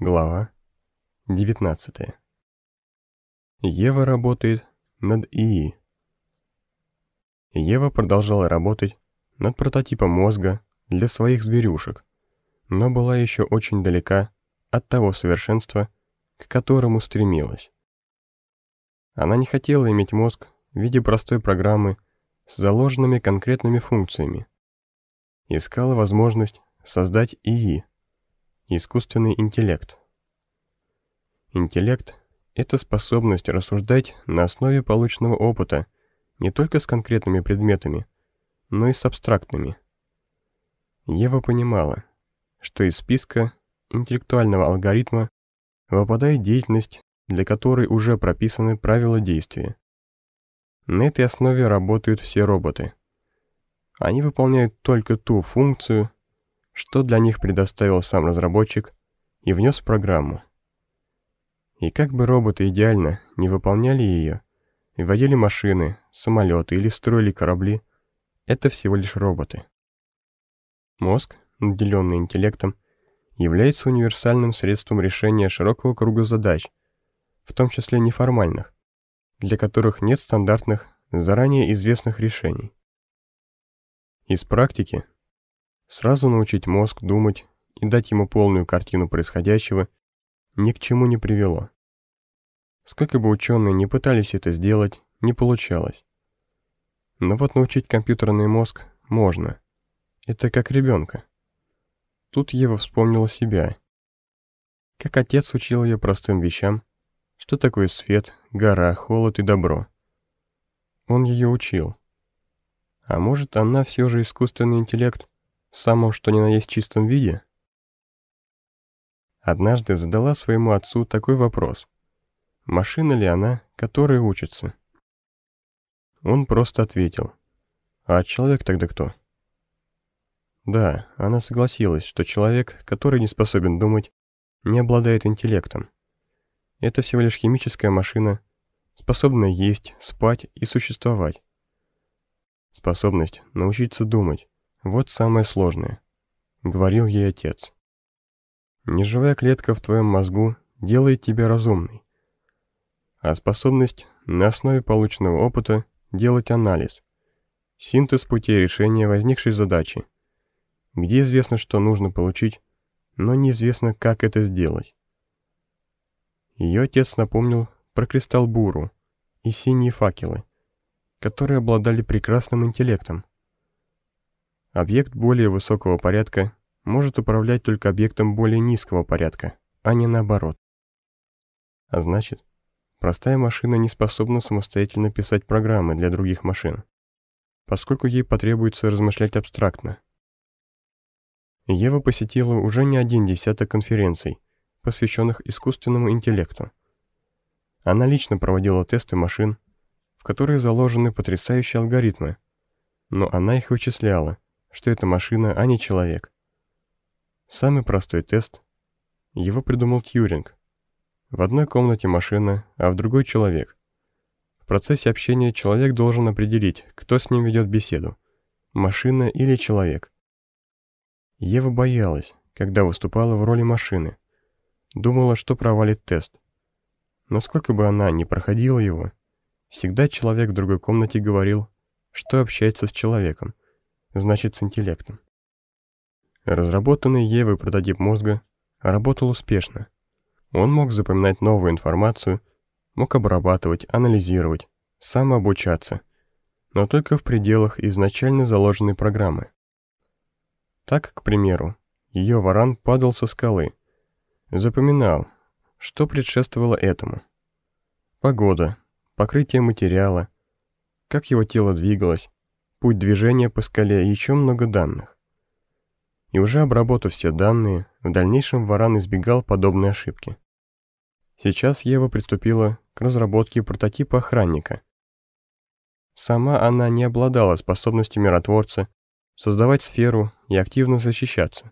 Глава 19. Ева работает над ИИ. Ева продолжала работать над прототипом мозга для своих зверюшек, но была еще очень далека от того совершенства, к которому стремилась. Она не хотела иметь мозг в виде простой программы с заложенными конкретными функциями. Искала возможность создать ИИ, Искусственный интеллект. Интеллект — это способность рассуждать на основе полученного опыта не только с конкретными предметами, но и с абстрактными. Ева понимала, что из списка интеллектуального алгоритма выпадает деятельность, для которой уже прописаны правила действия. На этой основе работают все роботы. Они выполняют только ту функцию, что для них предоставил сам разработчик и внес в программу. И как бы роботы идеально не выполняли ее, и водили машины, самолеты или строили корабли, это всего лишь роботы. Мозг, наделенный интеллектом, является универсальным средством решения широкого круга задач, в том числе неформальных, для которых нет стандартных, заранее известных решений. Из практики Сразу научить мозг думать и дать ему полную картину происходящего ни к чему не привело. Сколько бы ученые не пытались это сделать, не получалось. Но вот научить компьютерный мозг можно. Это как ребенка. Тут Ева вспомнила себя. Как отец учил ее простым вещам, что такое свет, гора, холод и добро. Он ее учил. А может, она все же искусственный интеллект, в самом что ни на есть чистом виде? Однажды задала своему отцу такой вопрос. Машина ли она, которая учится? Он просто ответил. А человек тогда кто? Да, она согласилась, что человек, который не способен думать, не обладает интеллектом. Это всего лишь химическая машина, способная есть, спать и существовать. Способность научиться думать, вот самое сложное, говорил ей отец. Неживая клетка в твоем мозгу делает тебя разумной, а способность на основе полученного опыта делать анализ, синтез путей решения возникшей задачи, где известно, что нужно получить, но неизвестно, как это сделать. Ее отец напомнил про кристалл Буру и синие факелы, которые обладали прекрасным интеллектом, Объект более высокого порядка может управлять только объектом более низкого порядка, а не наоборот. А значит, простая машина не способна самостоятельно писать программы для других машин, поскольку ей потребуется размышлять абстрактно. Ева посетила уже не один десяток конференций, посвященных искусственному интеллекту. Она лично проводила тесты машин, в которые заложены потрясающие алгоритмы, но она их вычисляла, что это машина, а не человек. Самый простой тест. Его придумал Тьюринг. В одной комнате машина, а в другой человек. В процессе общения человек должен определить, кто с ним ведет беседу. Машина или человек. Ева боялась, когда выступала в роли машины. Думала, что провалит тест. Но сколько бы она ни проходила его, всегда человек в другой комнате говорил, что общается с человеком значит с интеллектом. Разработанный Евой прототип мозга работал успешно. Он мог запоминать новую информацию, мог обрабатывать, анализировать, самообучаться, но только в пределах изначально заложенной программы. Так, к примеру, ее варан падал со скалы, запоминал, что предшествовало этому. Погода, покрытие материала, как его тело двигалось, путь движения по скале еще много данных. И уже обработав все данные, в дальнейшем Варан избегал подобной ошибки. Сейчас Ева приступила к разработке прототипа охранника. Сама она не обладала способностью миротворца создавать сферу и активно защищаться.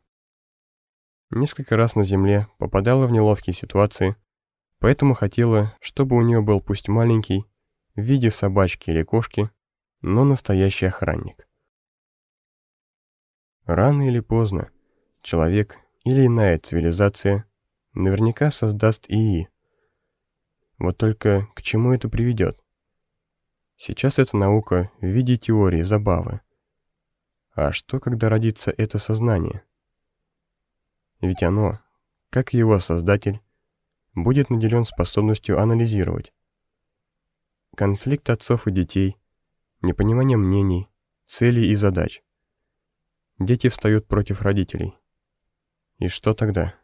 Несколько раз на Земле попадала в неловкие ситуации, поэтому хотела, чтобы у нее был пусть маленький, в виде собачки или кошки, но настоящий охранник. Рано или поздно человек или иная цивилизация наверняка создаст ИИ. Вот только к чему это приведет? Сейчас это наука в виде теории, забавы. А что, когда родится это сознание? Ведь оно, как его создатель, будет наделен способностью анализировать. Конфликт отцов и детей, непонимание мнений, целей и задач. Дети встают против родителей. И что тогда?